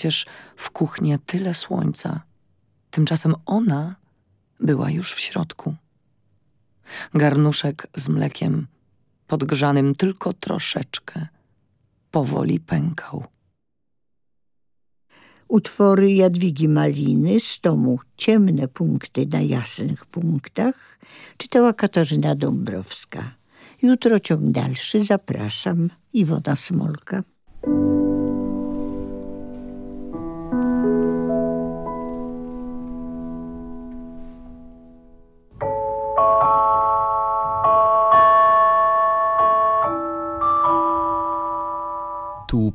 przecież w kuchnie tyle słońca. Tymczasem ona była już w środku. Garnuszek z mlekiem, podgrzanym tylko troszeczkę, powoli pękał. Utwory Jadwigi Maliny z tomu Ciemne punkty na jasnych punktach czytała Katarzyna Dąbrowska. Jutro ciąg dalszy zapraszam. Iwona Smolka.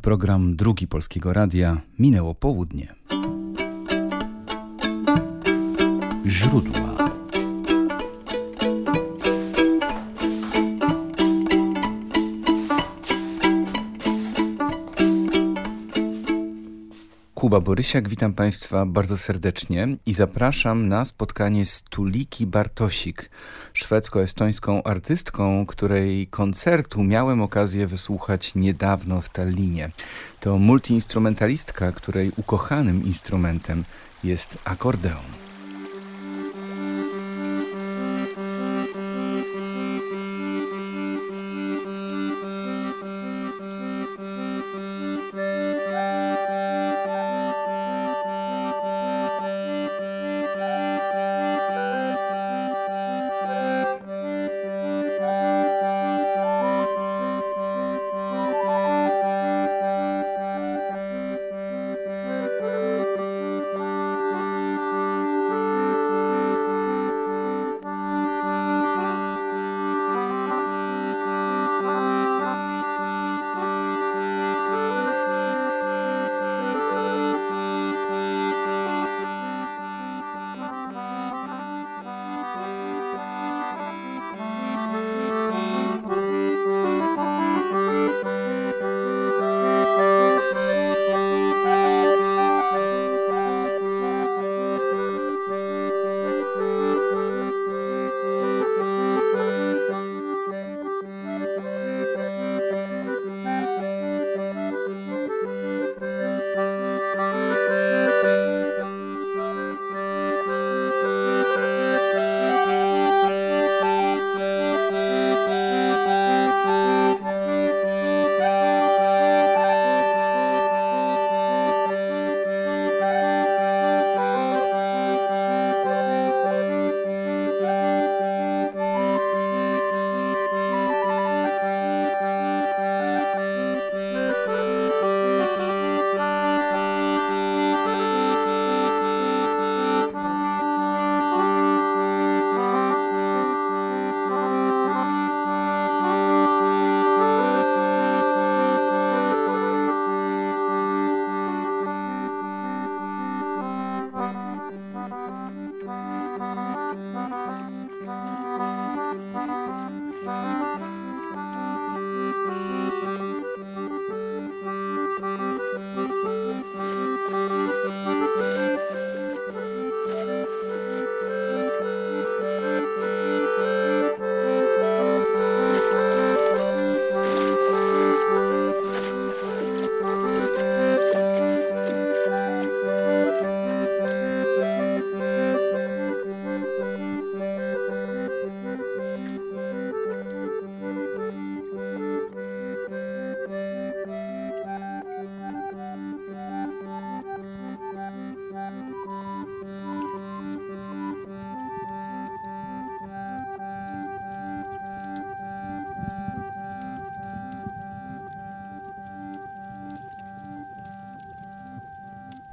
Program drugi Polskiego Radia. Minęło południe. Źródła. Kuba Borysiak, witam Państwa bardzo serdecznie i zapraszam na spotkanie z Tuliki Bartosik, szwedzko-estońską artystką, której koncertu miałem okazję wysłuchać niedawno w Tallinie. To multiinstrumentalistka, której ukochanym instrumentem jest akordeon.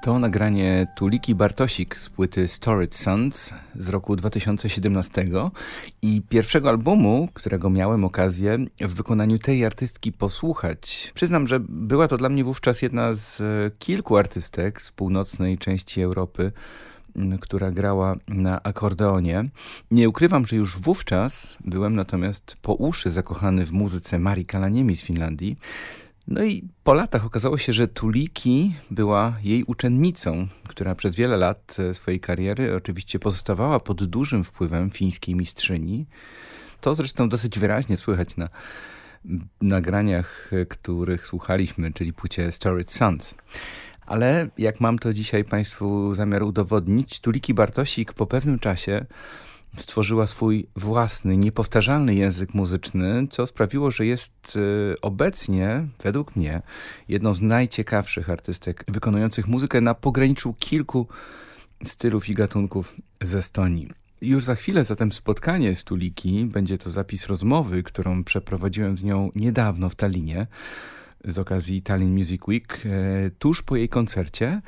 To nagranie Tuliki Bartosik z płyty Storage Sons z roku 2017 i pierwszego albumu, którego miałem okazję w wykonaniu tej artystki posłuchać. Przyznam, że była to dla mnie wówczas jedna z kilku artystek z północnej części Europy, która grała na akordeonie. Nie ukrywam, że już wówczas byłem natomiast po uszy zakochany w muzyce Marii Kalaniemi z Finlandii. No i po latach okazało się, że Tuliki była jej uczennicą, która przez wiele lat e, swojej kariery oczywiście pozostawała pod dużym wpływem fińskiej mistrzyni. To zresztą dosyć wyraźnie słychać na nagraniach, e, których słuchaliśmy, czyli płycie Storage Sons. Ale jak mam to dzisiaj Państwu zamiar udowodnić, Tuliki Bartosik po pewnym czasie stworzyła swój własny, niepowtarzalny język muzyczny, co sprawiło, że jest e, obecnie, według mnie, jedną z najciekawszych artystek wykonujących muzykę na pograniczu kilku stylów i gatunków z Estonii. Już za chwilę zatem spotkanie z Tuliki, będzie to zapis rozmowy, którą przeprowadziłem z nią niedawno w Tallinie z okazji Tallinn Music Week, e, tuż po jej koncercie.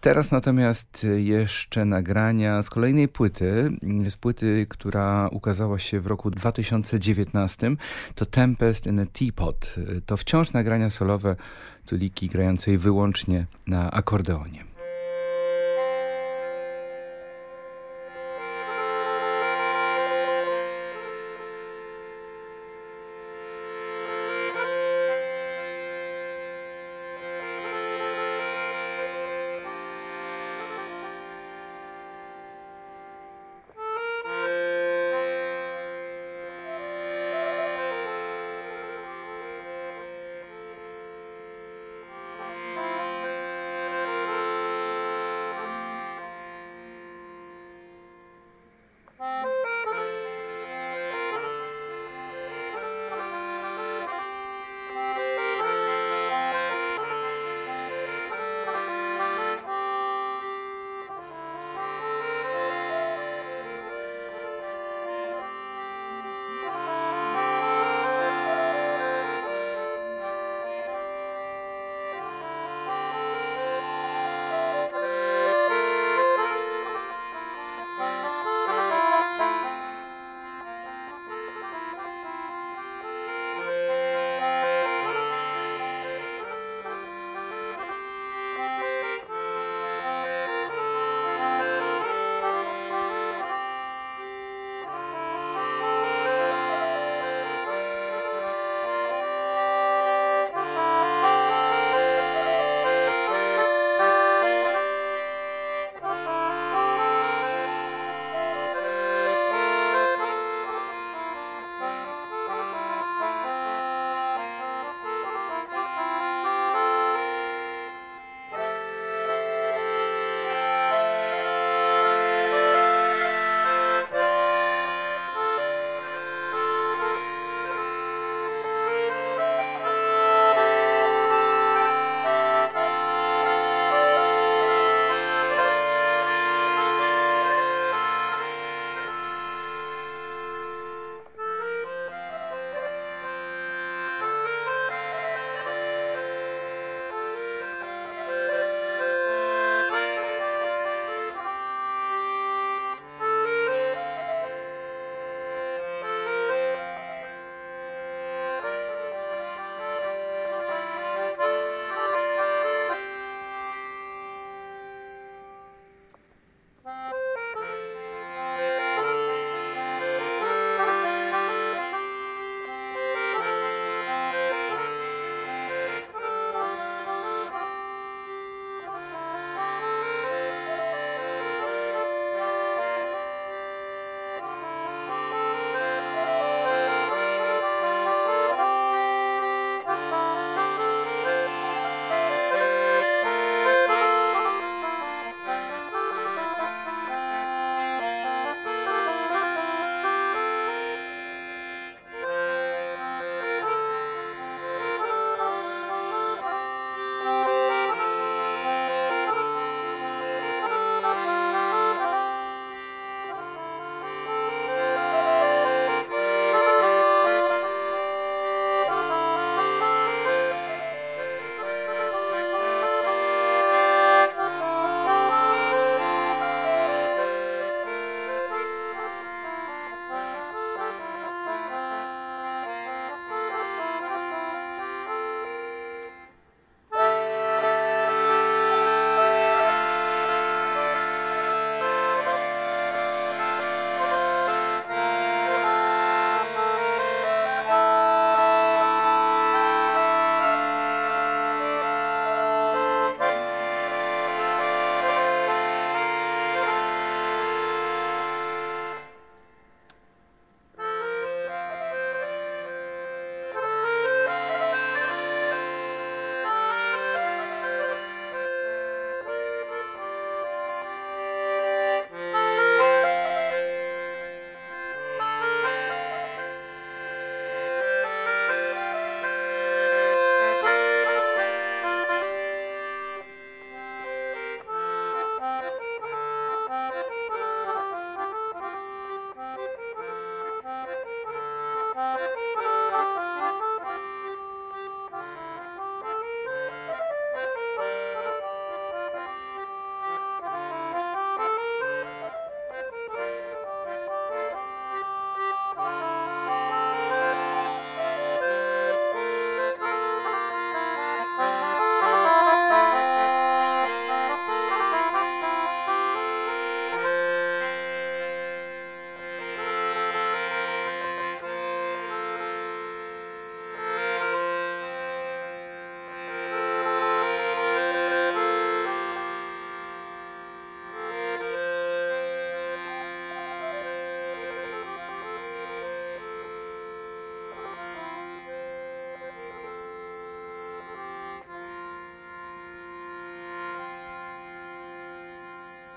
Teraz natomiast jeszcze nagrania z kolejnej płyty, z płyty, która ukazała się w roku 2019, to Tempest in a Teapot. To wciąż nagrania solowe Tuliki grającej wyłącznie na akordeonie.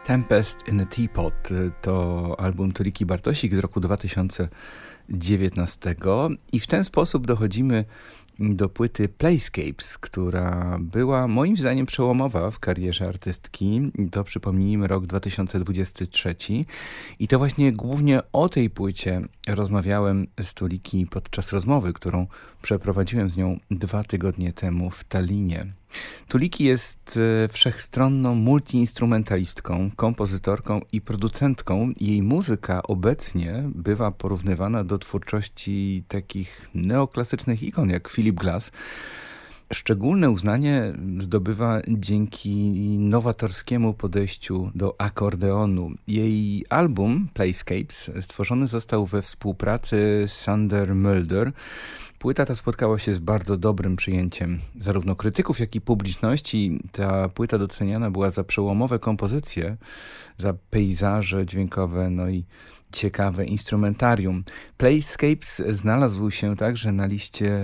Tempest in a Teapot. To album Tuliki Bartosik z roku 2019 i w ten sposób dochodzimy do płyty Playscapes, która była moim zdaniem przełomowa w karierze artystki. To przypomnijmy rok 2023 i to właśnie głównie o tej płycie rozmawiałem z Tuliki podczas rozmowy, którą przeprowadziłem z nią dwa tygodnie temu w Tallinie. Tuliki jest e, wszechstronną multiinstrumentalistką, kompozytorką i producentką. Jej muzyka obecnie bywa porównywana do twórczości takich neoklasycznych ikon jak Philip Glass. Szczególne uznanie zdobywa dzięki nowatorskiemu podejściu do akordeonu. Jej album Playscapes stworzony został we współpracy Sander Mulder, Płyta ta spotkała się z bardzo dobrym przyjęciem zarówno krytyków, jak i publiczności. Ta płyta doceniana była za przełomowe kompozycje, za pejzaże dźwiękowe, no i ciekawe instrumentarium. Playscapes znalazł się także na liście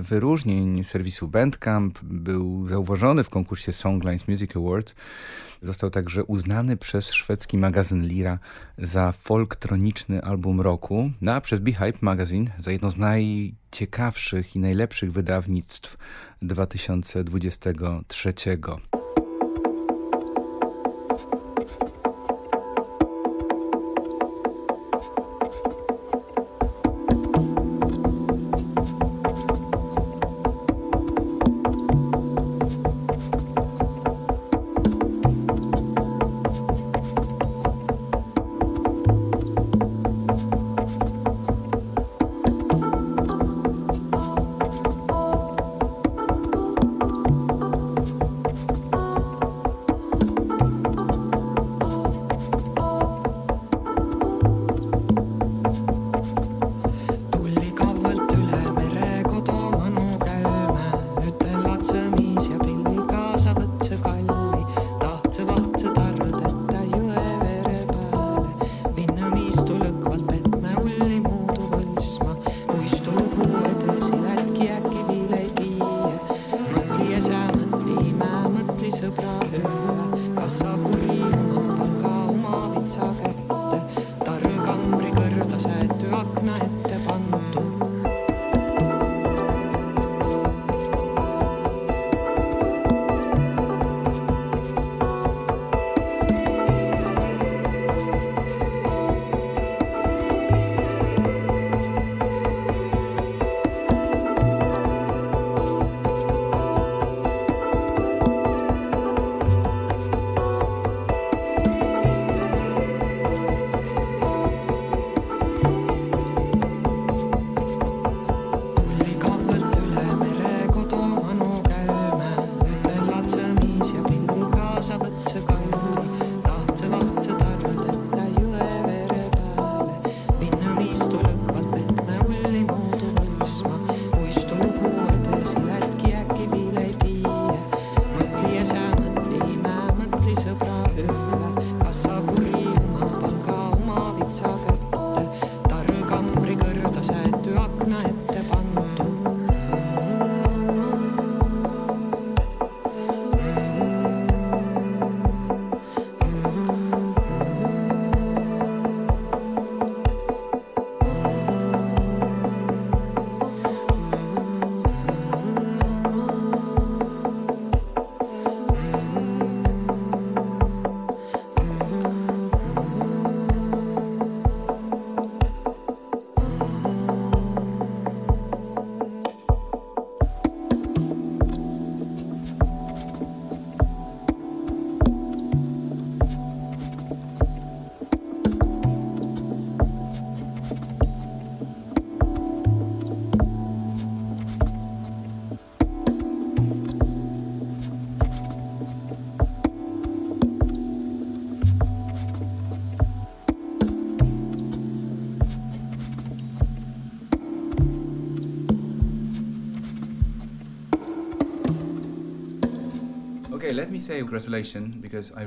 wyróżnień serwisu Bandcamp, był zauważony w konkursie Songlines Music Awards. Został także uznany przez szwedzki magazyn Lira za folktroniczny album roku, no a przez Beehive Magazine za jedno z najciekawszych i najlepszych wydawnictw 2023.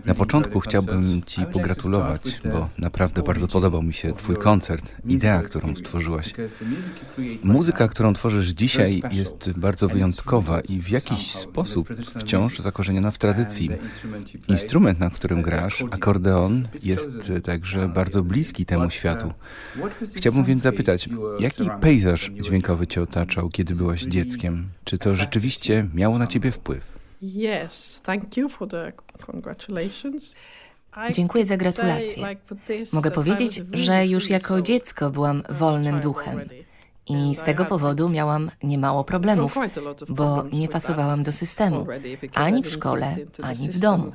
Na początku chciałbym Ci pogratulować, bo naprawdę bardzo podobał mi się Twój koncert, idea, którą stworzyłaś. Muzyka, którą tworzysz dzisiaj, jest bardzo wyjątkowa i w jakiś sposób wciąż zakorzeniona w tradycji. Instrument, na którym grasz, akordeon, jest także bardzo bliski temu światu. Chciałbym więc zapytać, jaki pejzaż dźwiękowy Cię otaczał, kiedy byłaś dzieckiem? Czy to rzeczywiście miało na Ciebie wpływ? Yes, thank you for the congratulations. Dziękuję za gratulacje. Mogę powiedzieć, że już jako dziecko byłam wolnym duchem. I z tego powodu miałam niemało problemów, bo nie pasowałam do systemu, ani w szkole, ani w domu.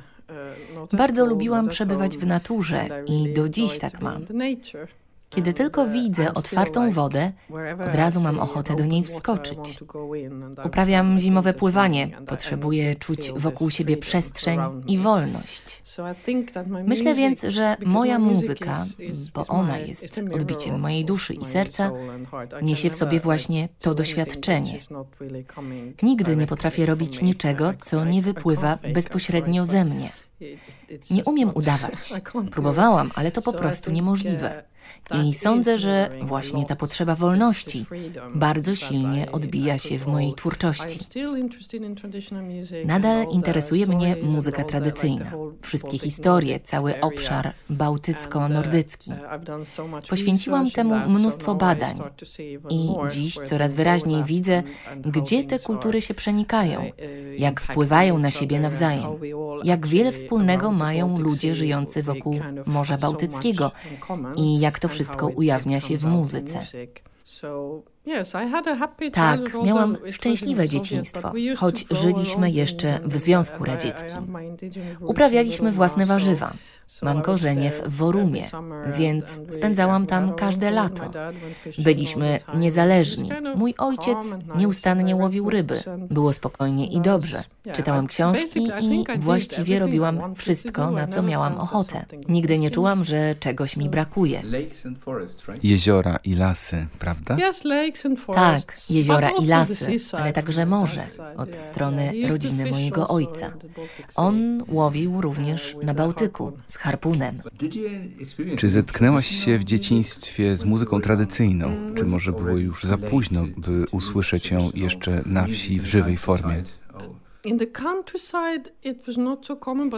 Bardzo lubiłam przebywać w naturze i do dziś tak mam. Kiedy tylko widzę otwartą wodę, od razu mam ochotę do niej wskoczyć. Uprawiam zimowe pływanie, potrzebuję czuć wokół siebie przestrzeń i wolność. Myślę więc, że moja muzyka, bo ona jest odbiciem mojej duszy i serca, niesie w sobie właśnie to doświadczenie. Nigdy nie potrafię robić niczego, co nie wypływa bezpośrednio ze mnie. Nie umiem udawać. Próbowałam, ale to po prostu niemożliwe. I sądzę, że właśnie ta potrzeba wolności bardzo silnie odbija się w mojej twórczości. Nadal interesuje mnie muzyka tradycyjna, wszystkie historie, cały obszar bałtycko-nordycki. Poświęciłam temu mnóstwo badań. i dziś coraz wyraźniej widzę, gdzie te kultury się przenikają, jak wpływają na siebie nawzajem, jak wiele wspólnego mają ludzie żyjący wokół Morza Bałtyckiego i jak to wszystko ujawnia się w muzyce. Tak, miałam szczęśliwe dzieciństwo, choć żyliśmy jeszcze w Związku Radzieckim. Uprawialiśmy własne warzywa. Mam korzenie w Worumie, więc spędzałam tam każde lato. Byliśmy niezależni. Mój ojciec nieustannie łowił ryby. Było spokojnie i dobrze. Czytałam książki i właściwie robiłam wszystko, na co miałam ochotę. Nigdy nie czułam, że czegoś mi brakuje. Jeziora i lasy, prawda? Tak, jeziora i lasy, ale także morze od strony rodziny mojego ojca. On łowił również na Bałtyku harpunem. Czy zetknęłaś się w dzieciństwie z muzyką tradycyjną? Czy może było już za późno, by usłyszeć ją jeszcze na wsi w żywej formie?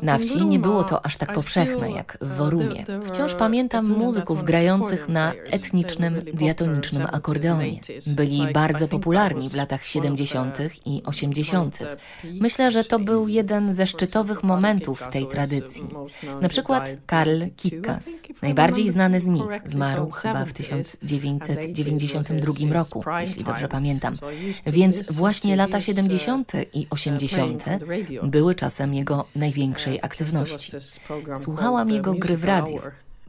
Na wsi nie było to aż tak powszechne jak w Worumie. Wciąż pamiętam muzyków grających na etnicznym, diatonicznym akordeonie. Byli bardzo popularni w latach 70. i 80. Myślę, że to był jeden ze szczytowych momentów tej tradycji. Na przykład Karl Kikkas, najbardziej znany z nich, zmarł chyba w 1992 roku, jeśli dobrze pamiętam. Więc właśnie lata 70. i 80 były czasem jego największej aktywności. Słuchałam jego gry w radiu.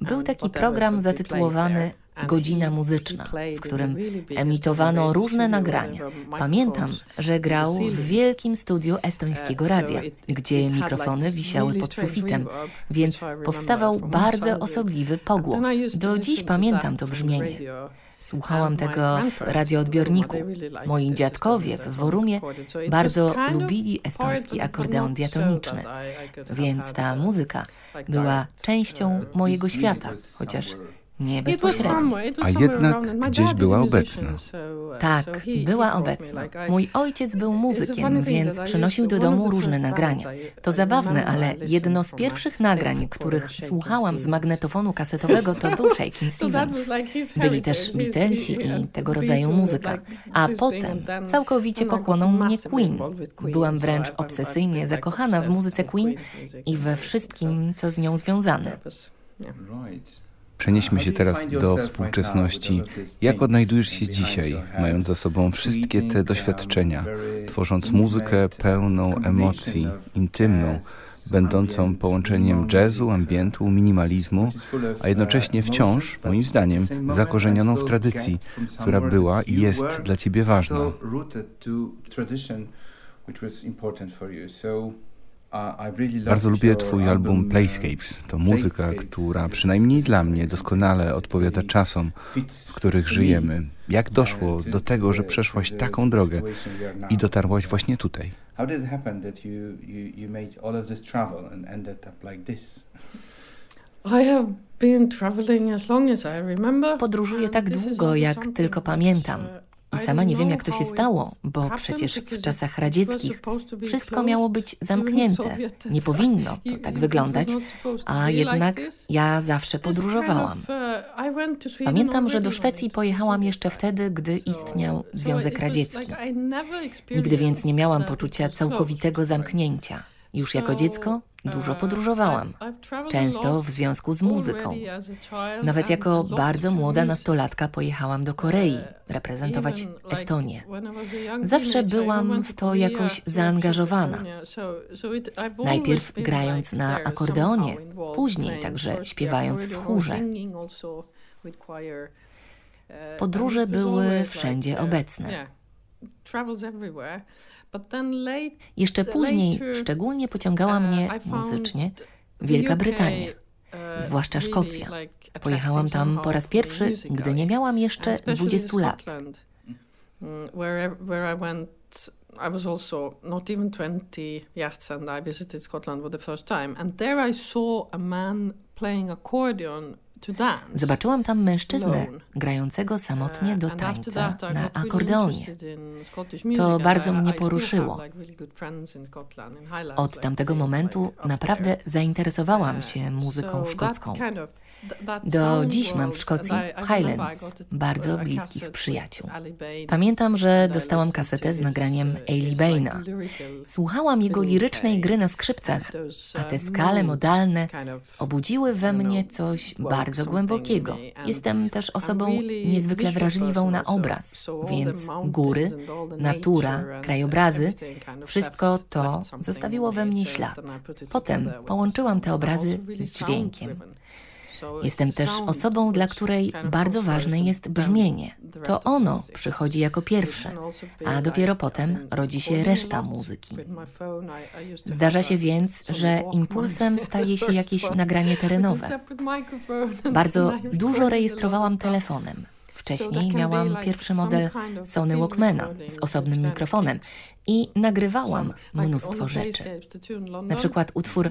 Był taki program zatytułowany Godzina Muzyczna, w którym emitowano różne nagrania. Pamiętam, że grał w wielkim studiu estońskiego radia, gdzie mikrofony wisiały pod sufitem, więc powstawał bardzo osobliwy pogłos. Do dziś pamiętam to brzmienie. Słuchałam tego w radioodbiorniku. Moi dziadkowie w Worumie bardzo lubili estoński akordeon diatoniczny, więc ta muzyka była częścią mojego świata, chociaż nie bezpośrednio. A jednak gdzieś była obecna. Tak, była obecna. Mój ojciec był muzykiem, więc przynosił do domu różne nagrania. To zabawne, ale jedno z pierwszych nagrań, których słuchałam z magnetofonu kasetowego, to był Shakin' Stevens. Byli też Beatlesi i tego rodzaju muzyka. A potem całkowicie pochłonął mnie Queen. Byłam wręcz obsesyjnie zakochana w muzyce Queen i we wszystkim, co z nią związane. Przenieśmy się teraz do współczesności. Jak odnajdujesz się dzisiaj, mając za sobą wszystkie te doświadczenia, tworząc muzykę pełną emocji, intymną, będącą połączeniem jazzu, ambientu, minimalizmu, a jednocześnie wciąż, moim zdaniem, zakorzenioną w tradycji, która była i jest dla ciebie ważna. Bardzo lubię Twój album Playscapes. To muzyka, która przynajmniej dla mnie doskonale odpowiada czasom, w których żyjemy. Jak doszło do tego, że przeszłaś taką drogę i dotarłaś właśnie tutaj? Podróżuję tak długo, jak tylko pamiętam. I sama nie wiem, jak to się stało, bo przecież w czasach radzieckich wszystko miało być zamknięte. Nie powinno to tak wyglądać, a jednak ja zawsze podróżowałam. Uh, Pamiętam, że do Szwecji pojechałam jeszcze wtedy, gdy istniał Związek Radziecki. Nigdy więc nie miałam poczucia całkowitego zamknięcia. Już jako dziecko Dużo podróżowałam, często w związku z muzyką. Nawet jako bardzo młoda nastolatka pojechałam do Korei reprezentować Estonię. Zawsze byłam w to jakoś zaangażowana. Najpierw grając na akordeonie, później także śpiewając w chórze. Podróże były wszędzie obecne. Jeszcze później szczególnie pociągała uh, mnie muzycznie Wielka Brytania, uh, zwłaszcza Szkocja. Pojechałam tam po raz pierwszy, gdy nie miałam jeszcze 20 lat. Mm, I was also not even 20 yet, and I visited Scotland for the first time. And there I saw a man playing accordion Zobaczyłam tam mężczyznę grającego samotnie do tańca na akordeonie. To bardzo mnie poruszyło. Od tamtego momentu naprawdę zainteresowałam się muzyką szkocką. Do dziś mam w Szkocji Highlands bardzo bliskich przyjaciół. Pamiętam, że dostałam kasetę z nagraniem Ailey Baina. Słuchałam jego lirycznej gry na skrzypcach, a te skale modalne obudziły we mnie coś bardzo głębokiego. Jestem też osobą niezwykle wrażliwą na obraz, więc góry, natura, krajobrazy, wszystko to zostawiło we mnie ślad. Potem połączyłam te obrazy z dźwiękiem. Jestem też osobą, dla której bardzo ważne jest brzmienie. To ono przychodzi jako pierwsze, a dopiero potem rodzi się reszta muzyki. Zdarza się więc, że impulsem staje się jakieś nagranie terenowe. Bardzo dużo rejestrowałam telefonem. Wcześniej miałam pierwszy model Sony Walkmana z osobnym mikrofonem i nagrywałam mnóstwo rzeczy. Na przykład utwór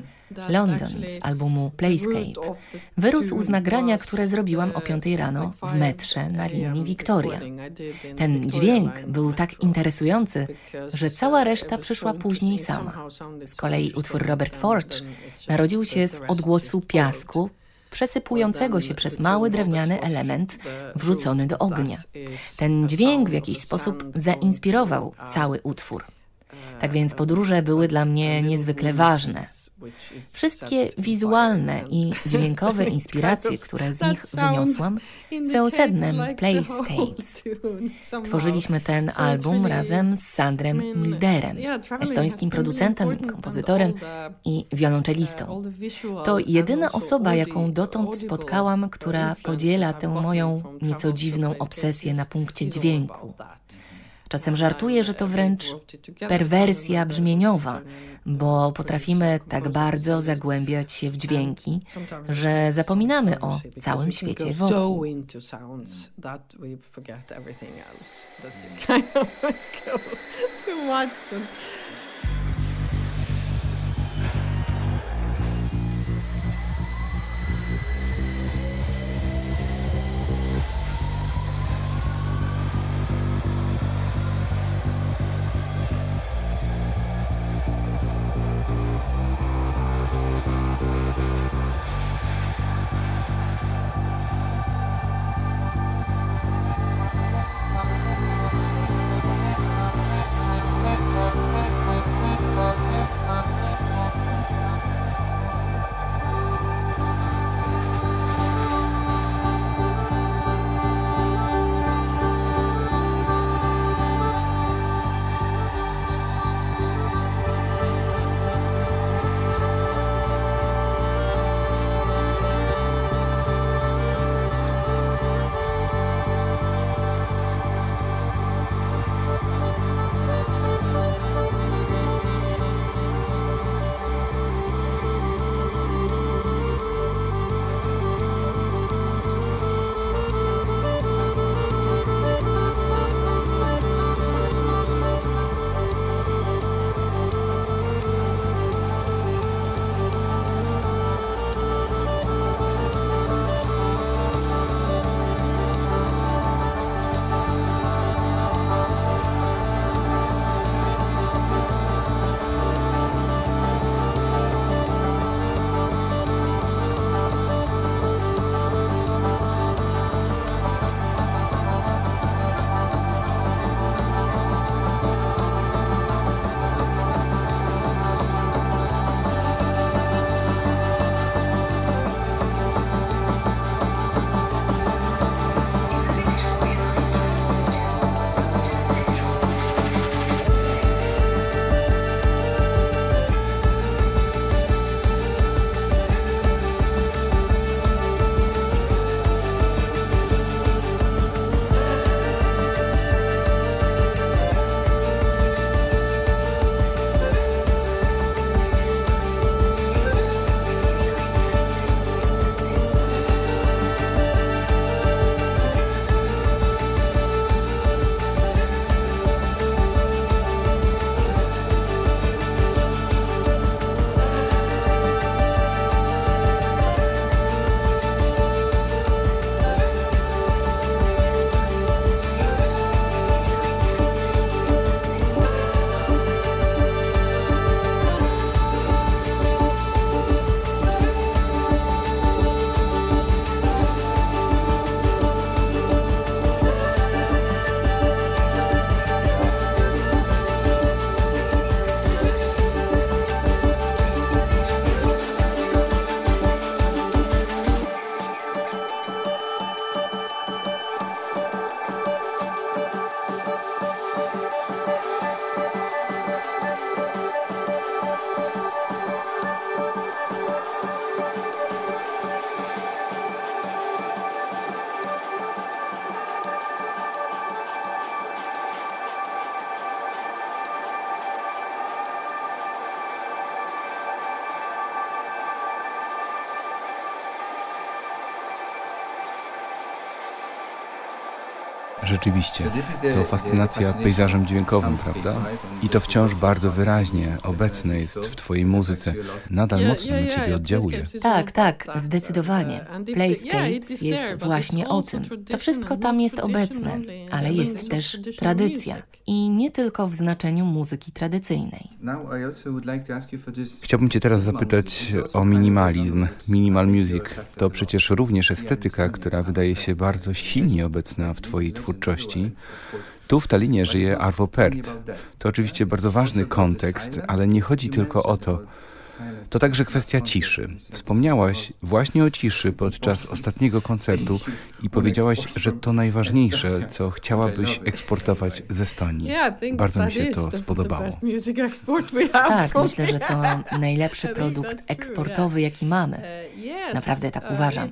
London z albumu Playscape wyrósł z nagrania, które zrobiłam o 5 rano w metrze na linii Victoria. Ten dźwięk był tak interesujący, że cała reszta przyszła później sama. Z kolei utwór Robert Forge narodził się z odgłosu piasku przesypującego się przez mały drewniany element wrzucony do ognia. Ten dźwięk w jakiś sposób zainspirował cały utwór. Tak więc podróże były dla mnie niezwykle ważne. Wszystkie wizualne i dźwiękowe inspiracje, które z nich wyniosłam, są sednem Playscapes. Tworzyliśmy ten album razem z Sandrem Milderem, estońskim producentem, kompozytorem i wiolonczelistą. To jedyna osoba, jaką dotąd spotkałam, która podziela tę moją nieco dziwną obsesję na punkcie dźwięku. Czasem żartuję, że to wręcz perwersja brzmieniowa, bo potrafimy tak bardzo zagłębiać się w dźwięki, że zapominamy o całym świecie wokół. Rzeczywiście, to fascynacja pejzażem dźwiękowym, prawda? I to wciąż bardzo wyraźnie obecne jest w Twojej muzyce. Nadal mocno na Ciebie oddziałuje. Tak, tak, zdecydowanie. Playscapes jest właśnie o tym. To wszystko tam jest obecne, ale jest też tradycja. I nie tylko w znaczeniu muzyki tradycyjnej. Chciałbym Cię teraz zapytać o minimalizm. Minimal music to przecież również estetyka, która wydaje się bardzo silnie obecna w Twojej twórczości. Tu w Talinie żyje Arvo Pärt. To oczywiście bardzo ważny kontekst, ale nie chodzi tylko o to. To także kwestia ciszy. Wspomniałaś właśnie o ciszy podczas ostatniego koncertu i powiedziałaś, że to najważniejsze, co chciałabyś eksportować ze Estonii. Bardzo mi się to spodobało. Tak, myślę, że to najlepszy produkt eksportowy, jaki mamy. Naprawdę tak uważam.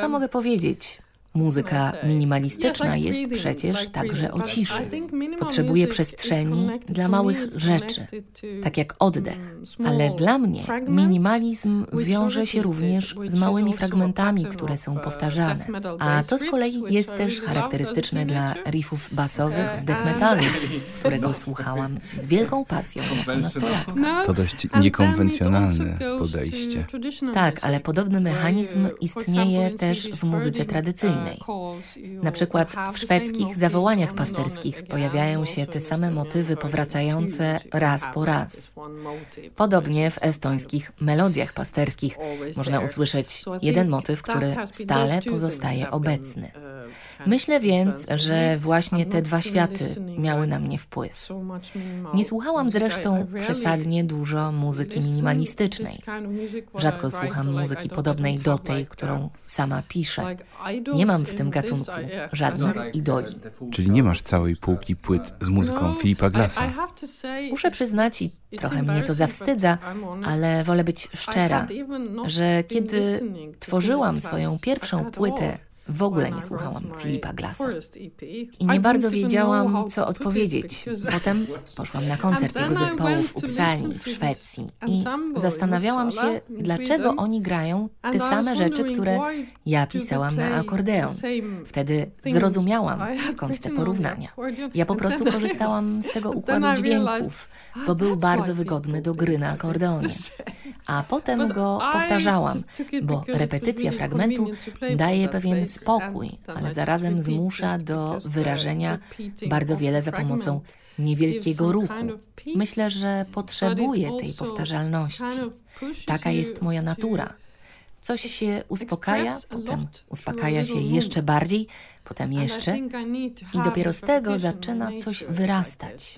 Co mogę powiedzieć? Muzyka minimalistyczna jest przecież także o ciszy. Potrzebuje przestrzeni dla małych rzeczy, tak jak oddech. Ale dla mnie minimalizm wiąże się również z małymi fragmentami, które są powtarzane. A to z kolei jest też charakterystyczne dla riffów basowych w death metalu, którego słuchałam z wielką pasją jako nastolatka. To dość niekonwencjonalne podejście. Tak, ale podobny mechanizm istnieje też w muzyce tradycyjnej Na przykład w szwedzkich zawołaniach pasterskich pojawiają się te same motywy powracające raz po raz. Podobnie w estońskich melodiach pasterskich można usłyszeć jeden motyw, który stale pozostaje obecny. Myślę więc, że właśnie te dwa światy miały na mnie wpływ. Nie słuchałam zresztą przesadnie dużo muzyki minimalistycznej. Rzadko słucham muzyki podobnej do tej, którą sama piszę. Nie mam w tym gatunku żadnych idoli. Czyli nie masz całej półki płyt z muzyką Filipa Glassa. Muszę przyznać, i trochę mnie to zawstydza, ale wolę być szczera, że kiedy tworzyłam swoją pierwszą płytę w ogóle nie słuchałam Filipa Glassa i nie bardzo wiedziałam, co odpowiedzieć. Potem poszłam na koncert jego zespołu w Uppsali w Szwecji i zastanawiałam się, dlaczego oni grają te same rzeczy, które ja pisałam na akordeon. Wtedy zrozumiałam, skąd te porównania. Ja po prostu korzystałam z tego układu dźwięków, bo był bardzo wygodny do gry na akordeonie. A potem go powtarzałam, bo repetycja fragmentu daje pewien spokój, ale zarazem zmusza do wyrażenia bardzo wiele za pomocą niewielkiego ruchu. Myślę, że potrzebuję tej powtarzalności. Taka jest moja natura. Coś się uspokaja, potem uspokaja się jeszcze bardziej, potem jeszcze i dopiero z tego zaczyna coś wyrastać.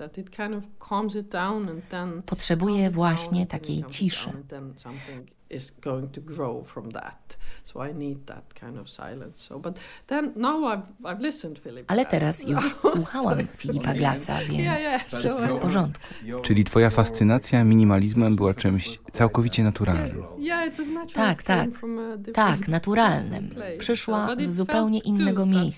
Potrzebuję właśnie takiej ciszy is going to grow from that. So I need that kind of silence. So, but then now I've, I've listened Philip Ale teraz już słuchałam Filipa Glassa, więc yeah, yeah. wszystko w porządku. Czyli twoja fascynacja minimalizmem była czymś całkowicie naturalnym. Tak, tak. Tak, naturalnym. Przyszła z zupełnie innego miejsca.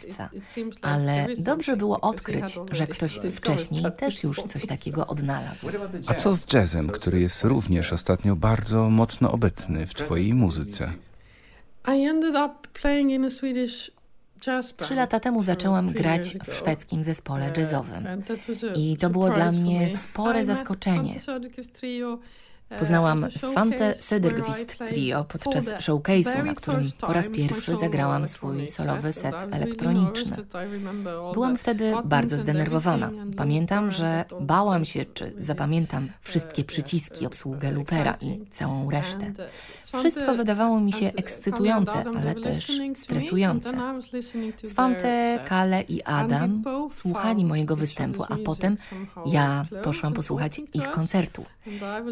Ale dobrze było odkryć, że ktoś wcześniej też już coś takiego odnalazł. A co z jazzem, który jest również ostatnio bardzo mocno obecny? obecny w Twojej muzyce? Trzy lata temu zaczęłam grać w szwedzkim zespole jazzowym i to było dla mnie spore zaskoczenie. Poznałam Svante Söderqvist Trio podczas showcase'u, na którym po raz pierwszy zagrałam swój solowy set elektroniczny. Byłam wtedy bardzo zdenerwowana. Pamiętam, że bałam się, czy zapamiętam wszystkie przyciski, obsługę loopera i całą resztę. Wszystko wydawało mi się ekscytujące, ale też stresujące. Svante, Kale i Adam słuchali mojego występu, a potem ja poszłam posłuchać ich koncertu.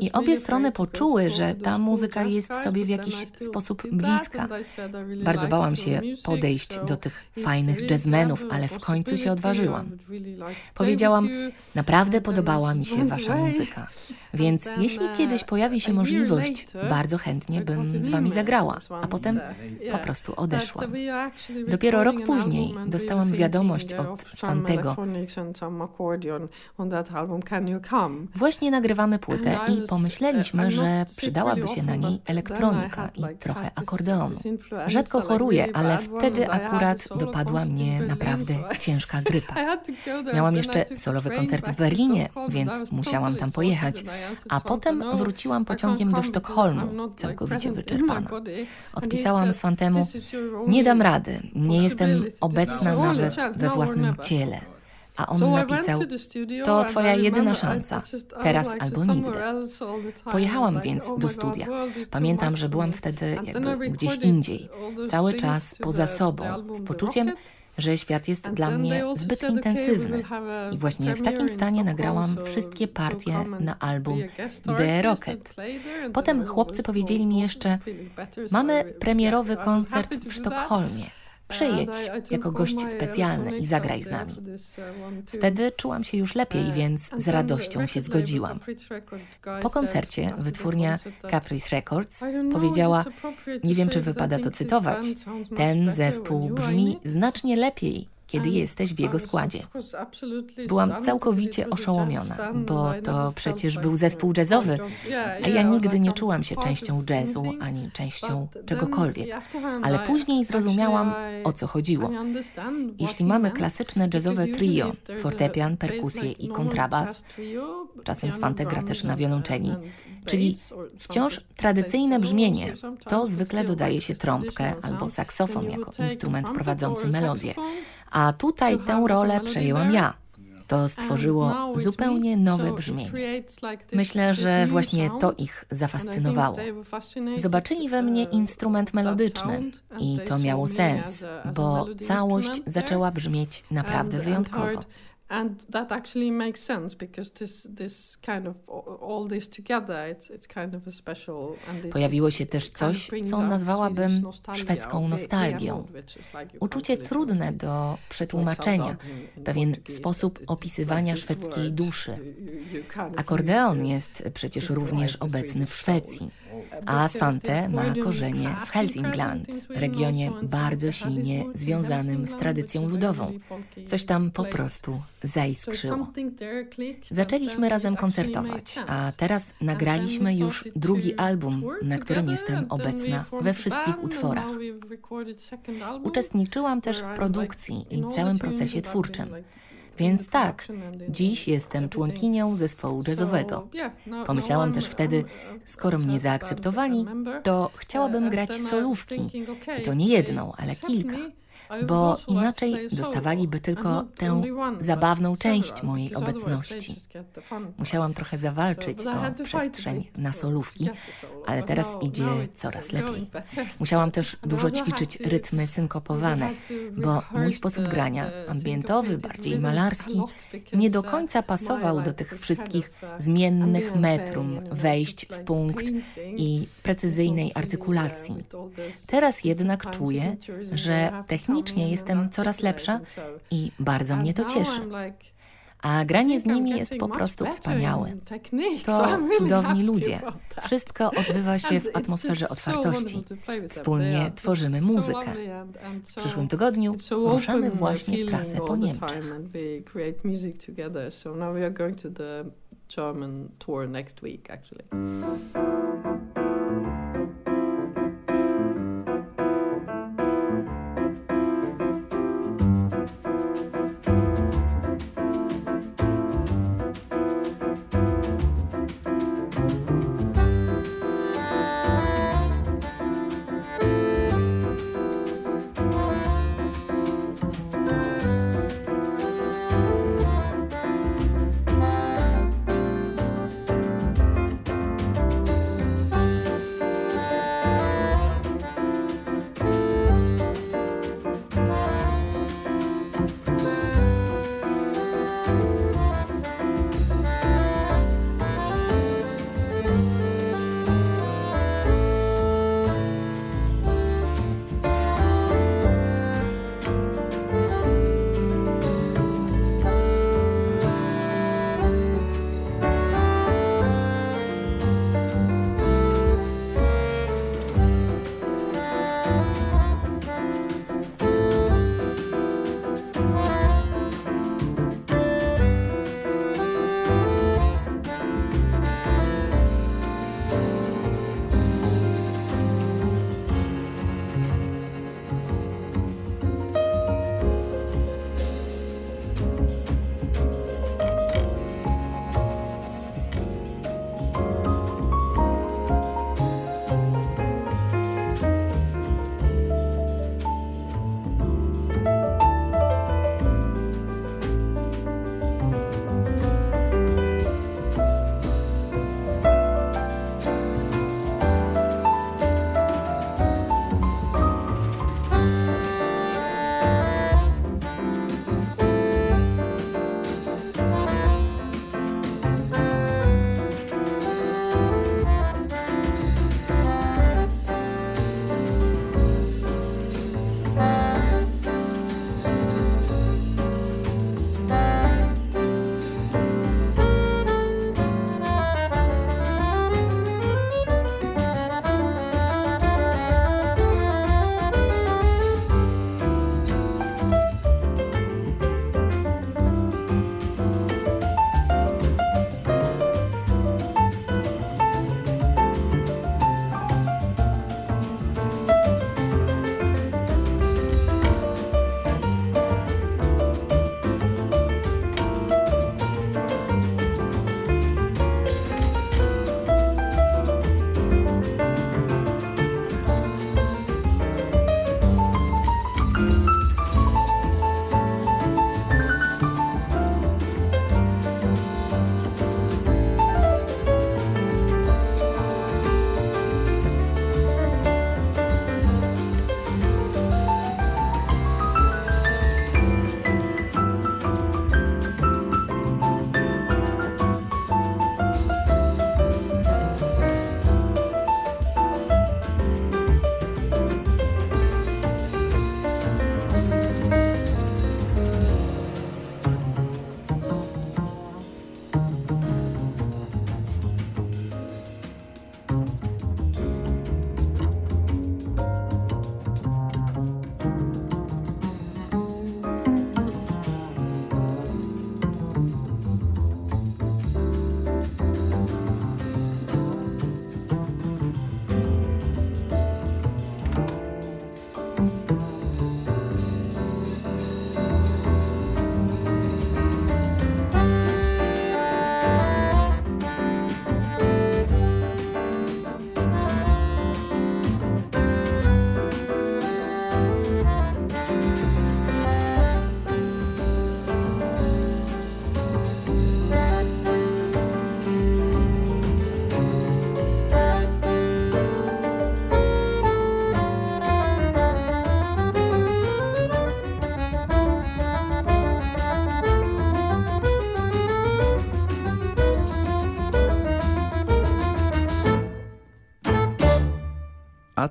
I obie strony poczuły, że ta muzyka jest sobie w jakiś sposób bliska. Bardzo bałam się podejść do tych fajnych jazzmenów, ale w końcu się odważyłam. Powiedziałam, naprawdę podobała mi się wasza muzyka. Więc jeśli kiedyś pojawi się możliwość, bardzo chętnie bym z wami zagrała, a potem po prostu odeszłam. Dopiero rok później dostałam wiadomość od Swantego. Właśnie nagrywamy płytę i pomyśleliśmy, Pomyśleliśmy, że przydałaby się na niej elektronika i trochę akordeonu. Rzadko choruję, ale wtedy akurat dopadła mnie naprawdę ciężka grypa. Miałam jeszcze solowy koncert w Berlinie, więc musiałam tam pojechać, a potem wróciłam pociągiem do Sztokholmu, całkowicie wyczerpana. Odpisałam Swantemu, nie dam rady, nie jestem obecna nawet we własnym ciele. A on napisał, to twoja jedyna szansa, teraz albo nigdy. Pojechałam więc do studia. Pamiętam, że byłam wtedy jakby gdzieś indziej, cały czas poza sobą, z poczuciem, że świat jest dla mnie zbyt intensywny. I właśnie w takim stanie nagrałam wszystkie partie na album The Rocket. Potem chłopcy powiedzieli mi jeszcze, mamy premierowy koncert w Sztokholmie. Przyjedź jako gość specjalny i zagraj z nami. Wtedy czułam się już lepiej, więc z radością się zgodziłam. Po koncercie wytwórnia Caprice Records powiedziała, nie wiem czy wypada to cytować, ten zespół brzmi znacznie lepiej kiedy jesteś w jego składzie. Byłam całkowicie oszołomiona, bo to przecież był zespół jazzowy, a ja nigdy nie czułam się częścią jazzu ani częścią czegokolwiek. Ale później zrozumiałam, o co chodziło. Jeśli mamy klasyczne jazzowe trio, fortepian, perkusję i kontrabas, czasem Swante gra też na wiolonczeli, czyli wciąż tradycyjne brzmienie, to zwykle dodaje się trąbkę albo saksofon jako instrument prowadzący melodię. A tutaj tę rolę przejęłam ja. To stworzyło zupełnie nowe brzmienie. Myślę, że właśnie to ich zafascynowało. Zobaczyli we mnie instrument melodyczny i to miało sens, bo całość zaczęła brzmieć naprawdę wyjątkowo and that actually makes sense because this this kind of all this together it's it's kind of a special Pojawiło się też coś, co nazwałabym szwedzką nostalgią. Uczucie trudne do przetłumaczenia, pewien sposób opisywania szwedzkiej duszy. Akordeon jest przecież również obecny w Szwecji, a Svante ma korzenie w Hälsingland, regionie bardzo silnie związanym z tradycją ludową. Coś tam po prostu zaiskrzyło. Zaczęliśmy razem koncertować, a teraz nagraliśmy już drugi album, na którym jestem obecna we wszystkich utworach. Uczestniczyłam też w produkcji i całym procesie twórczym. Więc tak, dziś jestem członkinią zespołu jazzowego. Pomyślałam też wtedy, skoro mnie zaakceptowali, to chciałabym grać solówki. I to nie jedną, ale kilka bo inaczej dostawaliby tylko tę zabawną część mojej obecności. Musiałam trochę zawalczyć o przestrzeń na solówki, ale teraz idzie coraz lepiej. Musiałam też dużo ćwiczyć rytmy synkopowane, bo mój sposób grania, ambientowy, bardziej malarski, nie do końca pasował do tych wszystkich zmiennych metrum, wejść w punkt i precyzyjnej artykulacji. Teraz jednak czuję, że technicznie technicznie jestem coraz lepsza i bardzo mnie to cieszy. A granie z nimi jest po prostu wspaniałe. To cudowni ludzie. Wszystko odbywa się w atmosferze otwartości. Wspólnie tworzymy muzykę. W przyszłym tygodniu ruszamy właśnie w trasę po Niemczech. German tour next week, actually.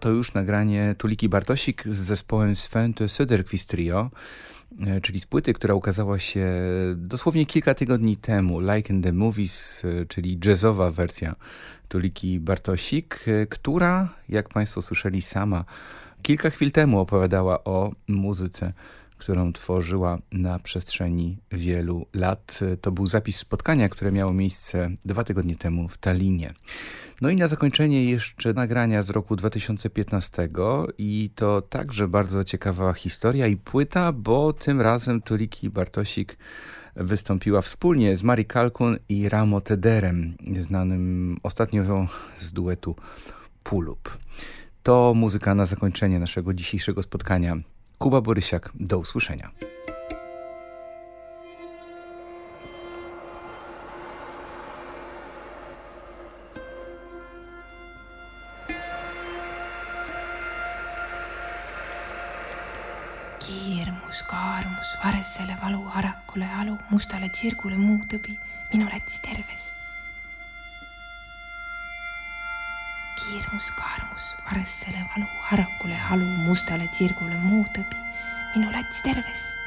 To już nagranie Tuliki Bartosik z zespołem Sven Söderqvist Trio, e, czyli z płyty, która ukazała się dosłownie kilka tygodni temu, Like in the Movies, e, czyli jazzowa wersja Tuliki Bartosik, e, która, jak Państwo słyszeli, sama kilka chwil temu opowiadała o muzyce którą tworzyła na przestrzeni wielu lat. To był zapis spotkania, które miało miejsce dwa tygodnie temu w Tallinie. No i na zakończenie jeszcze nagrania z roku 2015 i to także bardzo ciekawa historia i płyta, bo tym razem Tuliki Bartosik wystąpiła wspólnie z Mari Kalkun i Ramo Tederem, znanym ostatnio z duetu Pulub. To muzyka na zakończenie naszego dzisiejszego spotkania. Kuba Borysiak, do usłyszenia. Kiirmus, kaarmus, varessele valu, harakule alu, mustale tsirgule muu tõbi, minu Lätis terves. kiirmus, kaarmus, varessele valu, harakule alu, mustale tsirgule muu tõbi, minu Lätis terves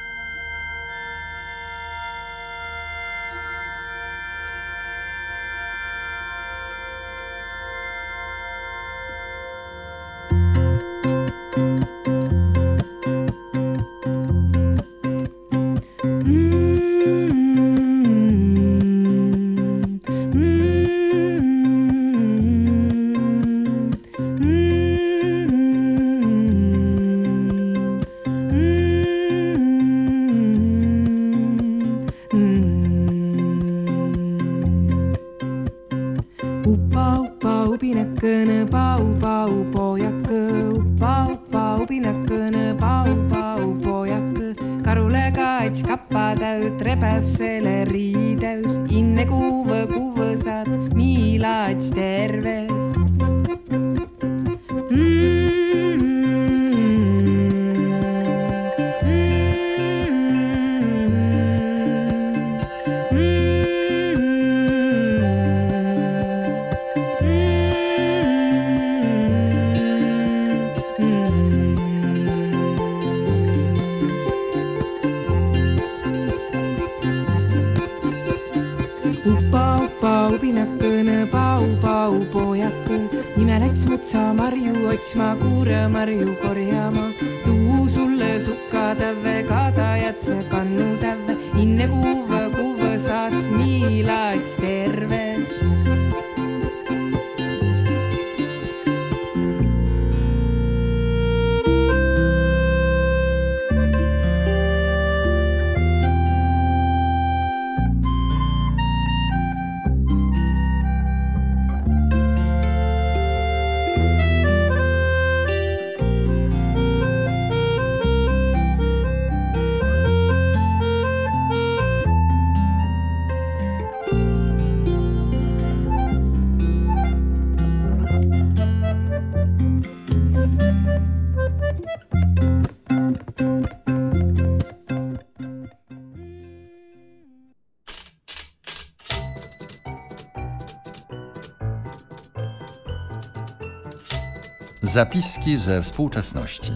Zapiski ze współczesności.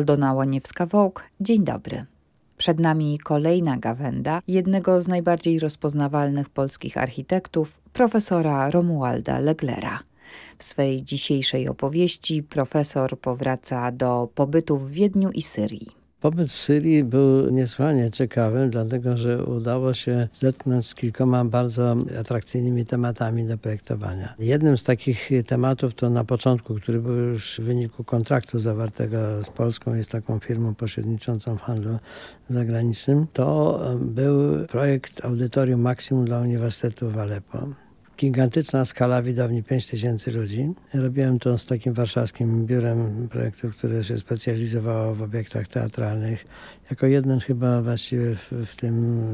Aldona Łaniewska-Wołk, dzień dobry. Przed nami kolejna gawenda jednego z najbardziej rozpoznawalnych polskich architektów, profesora Romualda Leglera. W swej dzisiejszej opowieści profesor powraca do pobytu w Wiedniu i Syrii. Pobyt w Syrii był niesłychanie ciekawym, dlatego że udało się zetknąć z kilkoma bardzo atrakcyjnymi tematami do projektowania. Jednym z takich tematów to na początku, który był już w wyniku kontraktu zawartego z Polską, jest taką firmą pośredniczącą w handlu zagranicznym, to był projekt Audytorium Maksimum dla Uniwersytetu w Aleppo gigantyczna skala widowni, 5000 ludzi. Robiłem to z takim warszawskim biurem projektu, które się specjalizowało w obiektach teatralnych. Jako jeden chyba właściwie w, w tym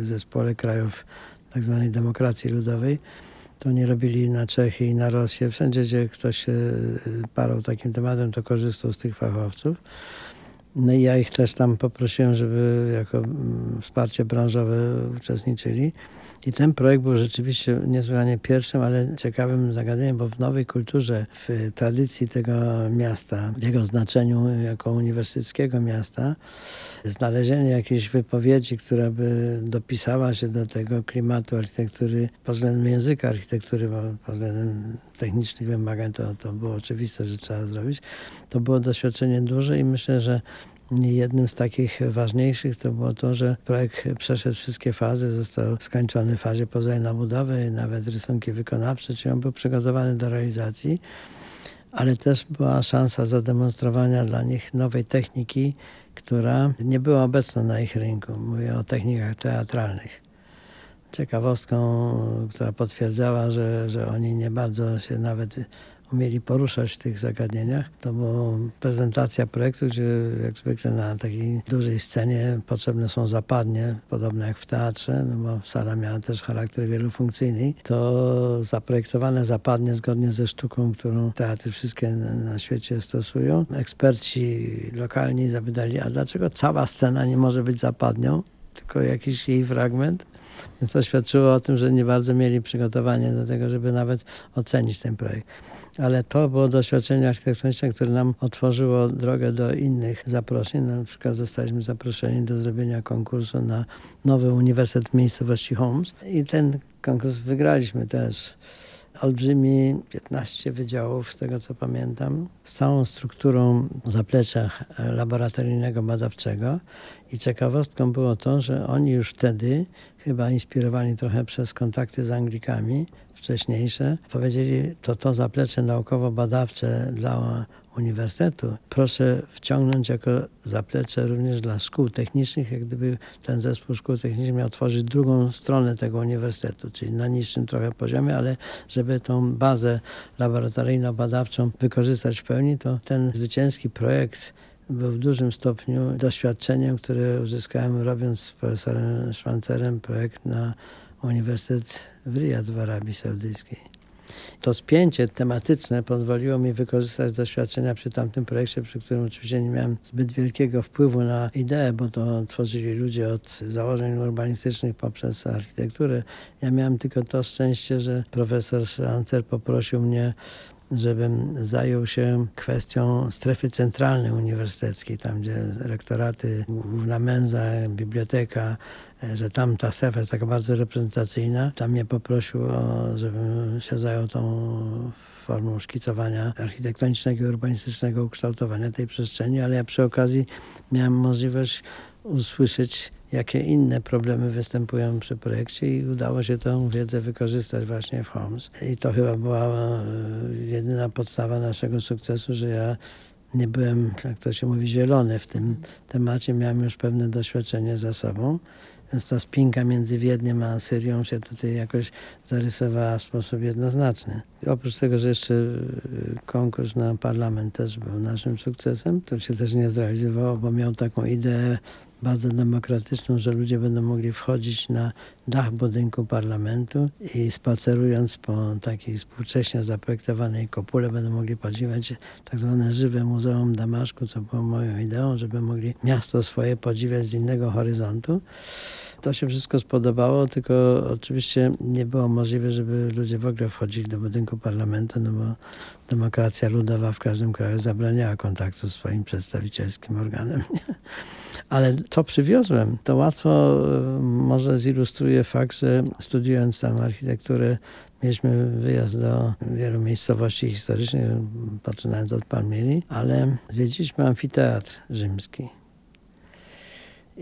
y, zespole krajów tak zwanej demokracji ludowej. To oni robili na Czechy i na Rosję. Wszędzie, gdzie ktoś się parał takim tematem, to korzystał z tych fachowców. No i ja ich też tam poprosiłem, żeby jako mm, wsparcie branżowe uczestniczyli. I ten projekt był rzeczywiście niesłychanie pierwszym, ale ciekawym zagadnieniem, bo w nowej kulturze, w tradycji tego miasta, w jego znaczeniu jako uniwersyteckiego miasta, znalezienie jakiejś wypowiedzi, która by dopisała się do tego klimatu architektury pod względem języka architektury, bo pod względem technicznych wymagań to, to było oczywiste, że trzeba zrobić. To było doświadczenie duże i myślę, że Jednym z takich ważniejszych to było to, że projekt przeszedł wszystkie fazy, został skończony w fazie pozwolenia na budowę, nawet rysunki wykonawcze, czyli on był przygotowany do realizacji, ale też była szansa zademonstrowania dla nich nowej techniki, która nie była obecna na ich rynku. Mówię o technikach teatralnych. Ciekawostką, która potwierdzała, że, że oni nie bardzo się nawet umieli poruszać w tych zagadnieniach. To była prezentacja projektu, gdzie jak zwykle na takiej dużej scenie potrzebne są zapadnie, podobne jak w teatrze, no bo sala miała też charakter wielofunkcyjny. To zaprojektowane zapadnie zgodnie ze sztuką, którą teatry wszystkie na świecie stosują. Eksperci lokalni zapytali, a dlaczego cała scena nie może być zapadnią, tylko jakiś jej fragment? Więc to świadczyło o tym, że nie bardzo mieli przygotowanie do tego, żeby nawet ocenić ten projekt ale to było doświadczenie architektoniczne, które nam otworzyło drogę do innych zaproszeń. Na przykład zostaliśmy zaproszeni do zrobienia konkursu na nowy Uniwersytet w miejscowości Holmes i ten konkurs wygraliśmy też olbrzymi 15 wydziałów, z tego co pamiętam, z całą strukturą zaplecza laboratoryjnego badawczego. I ciekawostką było to, że oni już wtedy, chyba inspirowani trochę przez kontakty z Anglikami, wcześniejsze, powiedzieli, to to zaplecze naukowo-badawcze dla uniwersytetu. Proszę wciągnąć jako zaplecze również dla szkół technicznych, jak gdyby ten zespół szkół technicznych miał tworzyć drugą stronę tego uniwersytetu, czyli na niższym trochę poziomie, ale żeby tą bazę laboratoryjno-badawczą wykorzystać w pełni, to ten zwycięski projekt był w dużym stopniu doświadczeniem, które uzyskałem robiąc z profesorem Szwancerem projekt na Uniwersytet w Riyad w Arabii Saudyjskiej. To spięcie tematyczne pozwoliło mi wykorzystać doświadczenia przy tamtym projekcie, przy którym oczywiście nie miałem zbyt wielkiego wpływu na ideę, bo to tworzyli ludzie od założeń urbanistycznych poprzez architekturę. Ja miałem tylko to szczęście, że profesor Schrancer poprosił mnie żebym zajął się kwestią strefy centralnej uniwersyteckiej, tam gdzie rektoraty, główna menza, biblioteka, że tam ta strefa jest taka bardzo reprezentacyjna. Tam mnie poprosił, o, żebym się zajął tą formą szkicowania architektonicznego i urbanistycznego ukształtowania tej przestrzeni, ale ja przy okazji miałem możliwość usłyszeć, jakie inne problemy występują przy projekcie i udało się tę wiedzę wykorzystać właśnie w Holmes. I to chyba była e, jedyna podstawa naszego sukcesu, że ja nie byłem, jak to się mówi, zielony w tym temacie, miałem już pewne doświadczenie za sobą. Więc ta spinka między Wiedniem a Syrią się tutaj jakoś zarysowała w sposób jednoznaczny. Oprócz tego, że jeszcze y, konkurs na parlament też był naszym sukcesem, to się też nie zrealizowało, bo miał taką ideę bardzo demokratyczną, że ludzie będą mogli wchodzić na dach budynku parlamentu i spacerując po takiej współcześnie zaprojektowanej kopule będą mogli podziwiać tak zwane żywe Muzeum Damaszku, co było moją ideą, żeby mogli miasto swoje podziwiać z innego horyzontu. To się wszystko spodobało, tylko oczywiście nie było możliwe, żeby ludzie w ogóle wchodzili do budynku parlamentu, no bo demokracja ludowa w każdym kraju zabraniała kontaktu z swoim przedstawicielskim organem. Ale to przywiozłem, to łatwo e, może zilustruje fakt, że studiując tam architekturę, mieliśmy wyjazd do wielu miejscowości historycznych, poczynając od Palmieri, ale zwiedziliśmy amfiteatr rzymski.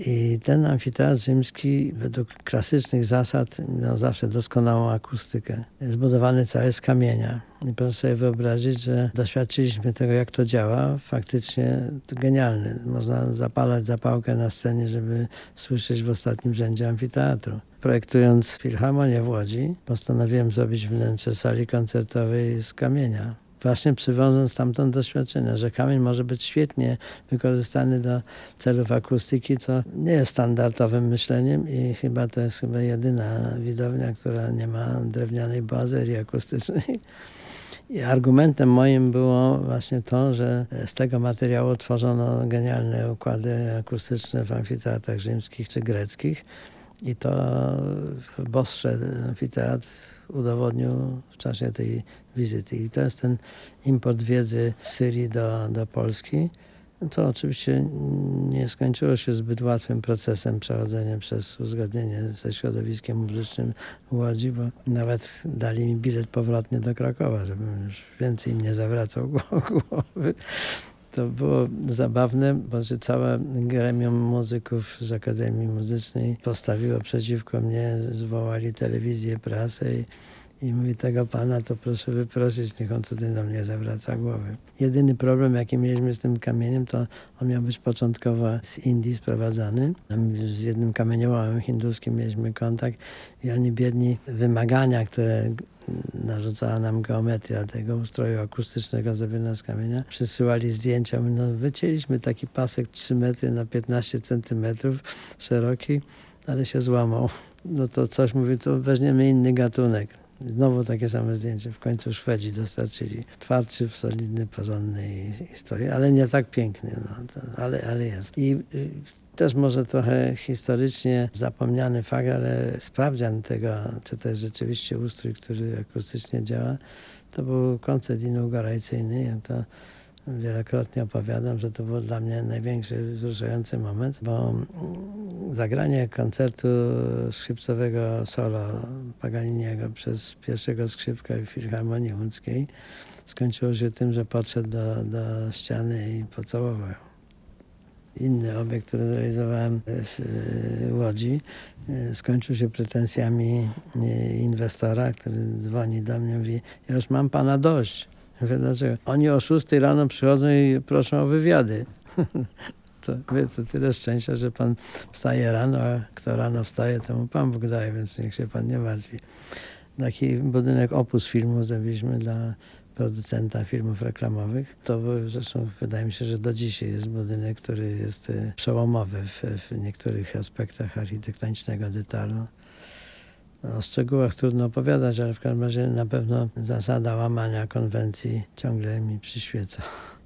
I ten amfiteatr rzymski według klasycznych zasad miał zawsze doskonałą akustykę. Zbudowany cały z kamienia. I proszę sobie wyobrazić, że doświadczyliśmy tego, jak to działa. Faktycznie to genialne. Można zapalać zapałkę na scenie, żeby słyszeć w ostatnim rzędzie amfiteatru. Projektując Filharmonię w Łodzi, postanowiłem zrobić wnętrze sali koncertowej z kamienia właśnie przywożąc stamtąd doświadczenia, że kamień może być świetnie wykorzystany do celów akustyki, co nie jest standardowym myśleniem i chyba to jest chyba jedyna widownia, która nie ma drewnianej bazerii akustycznej. I argumentem moim było właśnie to, że z tego materiału tworzono genialne układy akustyczne w amfiteatrach rzymskich czy greckich. I to w Bostrze amfiteatr udowodnił w czasie tej wizyty. I to jest ten import wiedzy z Syrii do, do Polski, co oczywiście nie skończyło się zbyt łatwym procesem przechodzenia przez uzgodnienie ze środowiskiem muzycznym Łodzi, bo nawet dali mi bilet powrotny do Krakowa, żebym już więcej im nie zawracał głowy. To było zabawne, bo że całe gremium muzyków z Akademii Muzycznej postawiło przeciwko mnie, zwołali telewizję, prasę i i mówi, tego pana to proszę wyprosić, niech on tutaj do mnie zawraca głowy. Jedyny problem, jaki mieliśmy z tym kamieniem, to on miał być początkowo z Indii sprowadzany. Z jednym kamieniołomem hinduskim mieliśmy kontakt i oni biedni wymagania, które narzucała nam geometria tego ustroju akustycznego zrobionego z kamienia. Przysyłali zdjęcia. No, wycięliśmy taki pasek 3 metry na 15 centymetrów szeroki, ale się złamał. No to coś mówi, to weźmiemy inny gatunek. Znowu takie same zdjęcie. W końcu Szwedzi dostarczyli twardszy, solidny, porządny historii, ale nie tak piękny, no, to, ale, ale jest. I y, też może trochę historycznie zapomniany fakt, ale sprawdzian tego, czy to jest rzeczywiście ustrój, który akustycznie działa, to był koncert inauguracyjny. To wielokrotnie opowiadam, że to był dla mnie największy wzruszający moment, bo zagranie koncertu skrzypcowego solo Paganiniego przez pierwszego skrzypka w Filharmonii Łódzkiej skończyło się tym, że podszedł do, do ściany i pocałował inny obiekt, który zrealizowałem w Łodzi, skończył się pretensjami inwestora, który dzwoni do mnie i mówi, ja już mam pana dość. Dlaczego? Oni o 6 rano przychodzą i proszą o wywiady. to, to tyle szczęścia, że pan wstaje rano, a kto rano wstaje, temu pan Bóg daje, więc niech się pan nie martwi. Taki budynek opus filmu zrobiliśmy dla producenta filmów reklamowych. To zresztą wydaje mi się, że do dzisiaj jest budynek, który jest e, przełomowy w, w niektórych aspektach architektonicznego detalu. O szczegółach trudno opowiadać, ale w każdym razie na pewno zasada łamania konwencji ciągle mi przyświeca.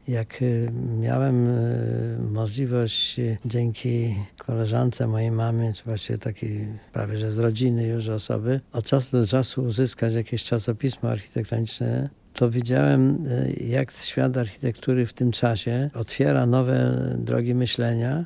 Jak y, miałem y, możliwość y, dzięki koleżance mojej mamy, czy właściwie takiej prawie że z rodziny już osoby, od czasu do czasu uzyskać jakieś czasopismo architektoniczne, to widziałem, jak świat architektury w tym czasie otwiera nowe drogi myślenia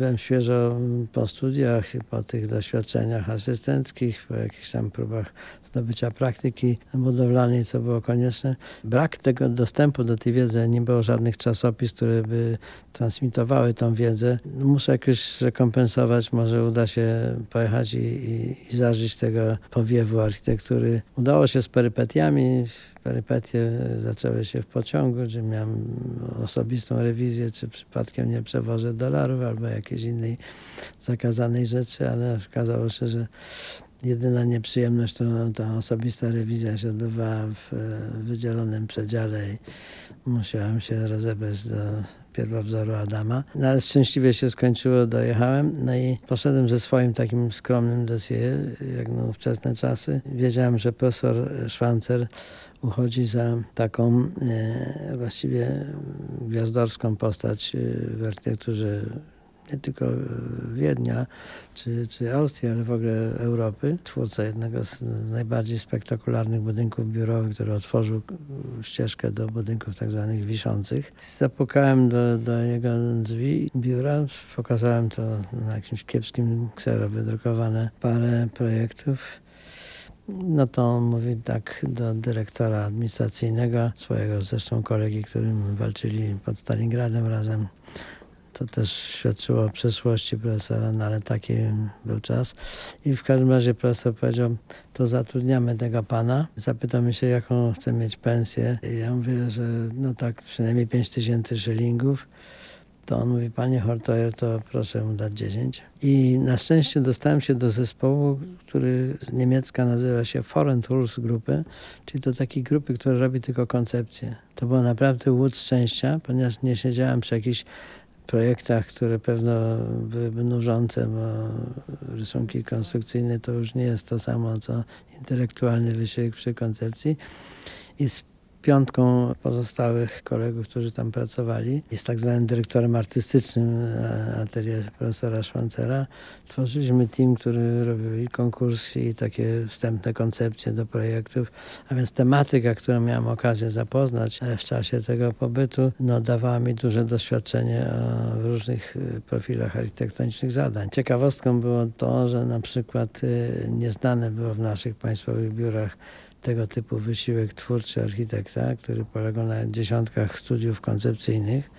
Byłem świeżo po studiach, po tych doświadczeniach asystenckich, po jakichś tam próbach zdobycia praktyki budowlanej, co było konieczne. Brak tego dostępu do tej wiedzy, nie było żadnych czasopis, które by transmitowały tą wiedzę. Muszę jakoś rekompensować, może uda się pojechać i, i, i zażyć tego powiewu architektury. Udało się z perypetiami, perypetie zaczęły się w pociągu, czy miałem osobistą rewizję, czy przypadkiem nie przewożę dolarów albo jakiejś innej zakazanej rzeczy, ale okazało się, że jedyna nieprzyjemność to ta osobista rewizja się odbywała w wydzielonym przedziale i musiałem się rozebrać do pierwowzoru Adama. No ale szczęśliwie się skończyło, dojechałem. No i poszedłem ze swoim takim skromnym dossier, jak no wczesne czasy. Wiedziałem, że profesor Schwanzer uchodzi za taką e, właściwie gwiazdorską postać e, w architekturze nie tylko Wiednia czy, czy Austrii, ale w ogóle Europy. Twórca jednego z, z najbardziej spektakularnych budynków biurowych, który otworzył ścieżkę do budynków tak zwanych wiszących. Zapukałem do, do jego drzwi biura, pokazałem to na jakimś kiepskim ksero wydrukowane parę projektów. No to on mówi tak do dyrektora administracyjnego, swojego zresztą kolegi, którym walczyli pod Stalingradem razem. To też świadczyło o przeszłości profesora, no ale taki był czas. I w każdym razie profesor powiedział, to zatrudniamy tego pana. Zapytał mnie się, jaką chce mieć pensję. I ja mówię, że no tak przynajmniej 5 tysięcy szylingów to on mówi, panie Hortoyer, to proszę mu dać 10. I na szczęście dostałem się do zespołu, który z niemiecka nazywa się Foreign Tools Grupy, czyli to takiej grupy, która robi tylko koncepcję. To było naprawdę łód szczęścia, ponieważ nie siedziałem przy jakichś projektach, które pewno byłyby nużące, bo rysunki konstrukcyjne to już nie jest to samo, co intelektualny wysiłek przy koncepcji. I piątką pozostałych kolegów, którzy tam pracowali. Z tak zwanym dyrektorem artystycznym e, atelier profesora Szwancera tworzyliśmy team, który robił i konkursy i takie wstępne koncepcje do projektów, a więc tematyka, którą miałem okazję zapoznać e, w czasie tego pobytu, no dawała mi duże doświadczenie w różnych e, profilach architektonicznych zadań. Ciekawostką było to, że na przykład nieznane było w naszych państwowych biurach tego typu wysiłek twórczy architekta, który polegał na dziesiątkach studiów koncepcyjnych,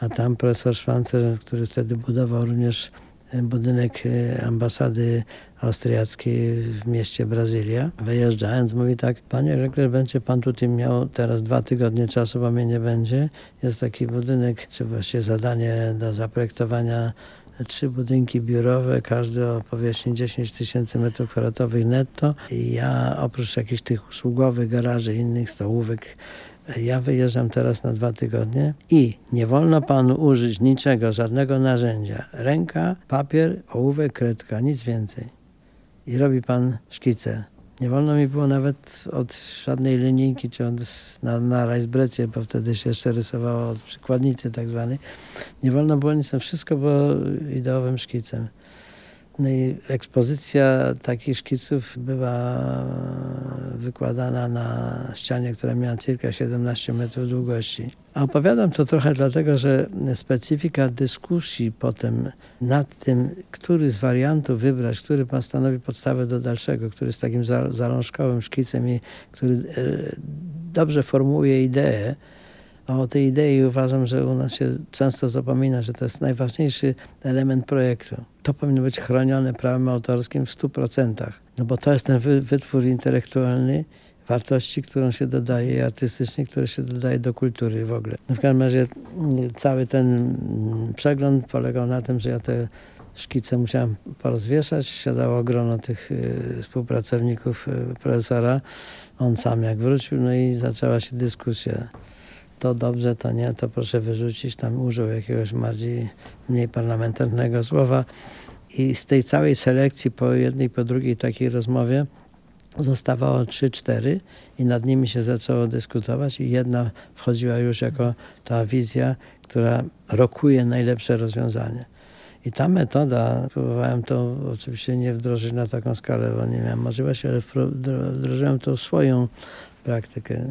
a tam profesor Schwanzer, który wtedy budował również e, budynek e, ambasady austriackiej w mieście Brazylia. Wyjeżdżając mówi tak, panie Rekler, będzie pan tutaj miał teraz dwa tygodnie czasu, bo mnie nie będzie. Jest taki budynek, czy właściwie zadanie do zaprojektowania trzy budynki biurowe, każdy o powierzchni 10 tysięcy metrów kwadratowych netto. I ja oprócz jakichś tych usługowych garaży, innych stołówek, ja wyjeżdżam teraz na dwa tygodnie i nie wolno panu użyć niczego, żadnego narzędzia. Ręka, papier, ołówek, kredka, nic więcej. I robi pan szkice. Nie wolno mi było nawet od żadnej linijki, czy od, na, na rajsbrecie, bo wtedy się jeszcze rysowało od przykładnicy tak zwanej. Nie wolno było nic, wszystko było ideowym szkicem. Ekspozycja takich szkiców była wykładana na ścianie, która miała cirka 17 metrów długości. A opowiadam to trochę dlatego, że specyfika dyskusji potem nad tym, który z wariantów wybrać, który pan stanowi podstawę do dalszego, który jest takim zalążkowym szkicem i który e, dobrze formułuje ideę, o tej idei uważam, że u nas się często zapomina, że to jest najważniejszy element projektu. To powinno być chronione prawem autorskim w 100%, no bo to jest ten wytwór intelektualny, wartości, którą się dodaje artystycznie, które się dodaje do kultury w ogóle. No w każdym razie mm, cały ten mm, przegląd polegał na tym, że ja te szkice musiałem porozwieszać. Siadało grono tych y, współpracowników y, profesora. On sam jak wrócił, no i zaczęła się dyskusja to dobrze, to nie, to proszę wyrzucić. Tam użył jakiegoś bardziej, mniej parlamentarnego słowa. I z tej całej selekcji po jednej, po drugiej takiej rozmowie zostawało trzy, cztery i nad nimi się zaczęło dyskutować i jedna wchodziła już jako ta wizja, która rokuje najlepsze rozwiązanie. I ta metoda, próbowałem to oczywiście nie wdrożyć na taką skalę, bo nie miałem możliwości, ale wdrożyłem to swoją praktykę.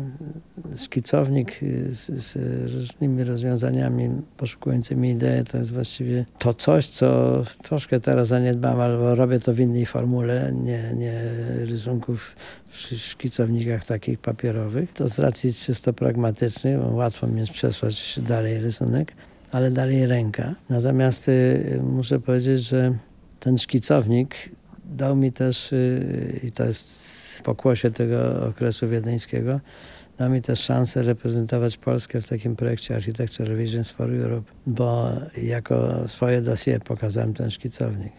Szkicownik z, z, różnymi rozwiązaniami poszukującymi idei to jest właściwie to coś, co troszkę teraz zaniedbam, albo robię to w innej formule, nie, nie rysunków w szkicownikach takich papierowych. To z racji czysto pragmatycznej, bo łatwo mi jest przesłać dalej rysunek, ale dalej ręka. Natomiast y, muszę powiedzieć, że ten szkicownik dał mi też, y, i to jest pokłosie tego okresu wiedeńskiego, da mi też szansę reprezentować Polskę w takim projekcie Architecture Visions for Europe, bo jako swoje dossier pokazałem ten szkicownik.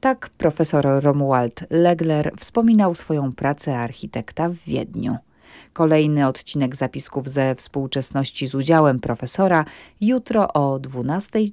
Tak profesor Romuald Legler wspominał swoją pracę architekta w Wiedniu. Kolejny odcinek zapisków ze współczesności z udziałem profesora jutro o 12.40.